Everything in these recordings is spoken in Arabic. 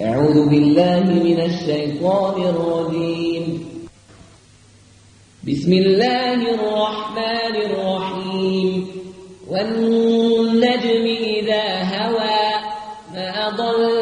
أعوذ بالله من الشيطان الرجيم. بسم الله الرحمن الرحيم. والنجم إذا هوى ما ضل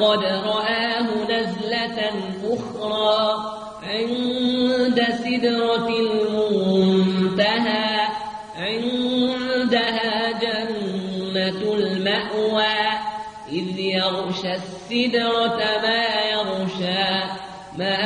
ولقد رآه نزلة أخرى عند سدرة المنتهى عندها جنة المأوى إذ يغشى السدرة ما يغشى ما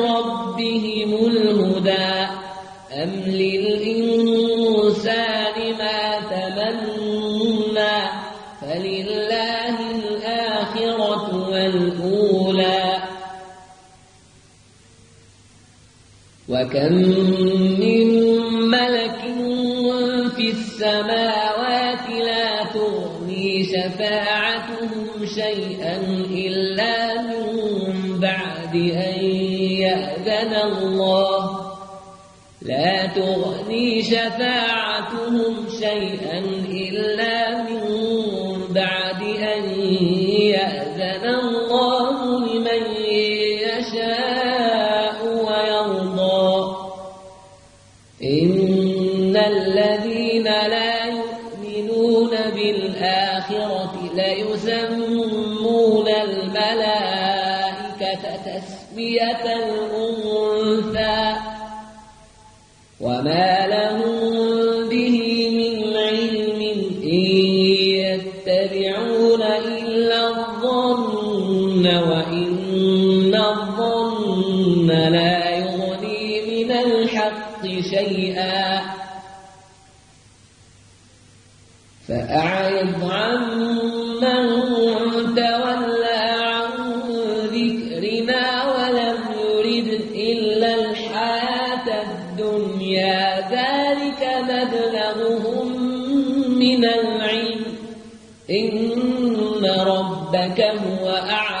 وكم من ملك في السماوات لا تغني شفاعتهم شيئا إلا من بعد أن يأذن الله. لا تغني شفاعتهم شيئا إلا الذين لا يؤمنون بالآخرة ليسمون الملائكة تسمية الأنثى. وما فأعرض عن من تولى عن ذكرنا ولم يرد إلا الحياة الدنيا. ذلك مبلغهم من العلم. إن ربك هو أعلم.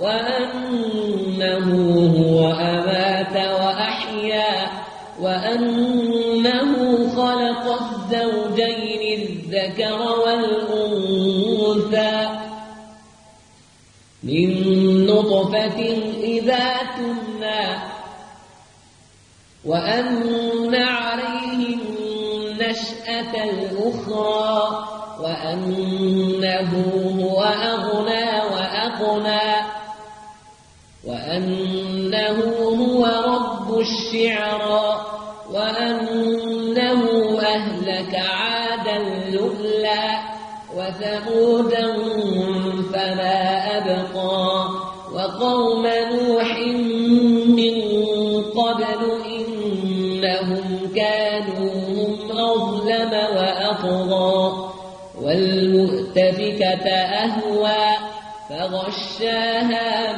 وأنه هو أمات وأحيا وأنه خلق الزوجين الذكر والأنثى. من نطفة إذا تمنى وأن عليه النشأة الأخرى وأنه هو أغنى وأقنى. وأنه هو رب الشعرى وأنه أهلك عادا لؤلا وثمودا فما أبقى وقوم نوح من قبل إنهم كانوا هم أظلم وأطغى والمؤتفكة أهوى فغشاها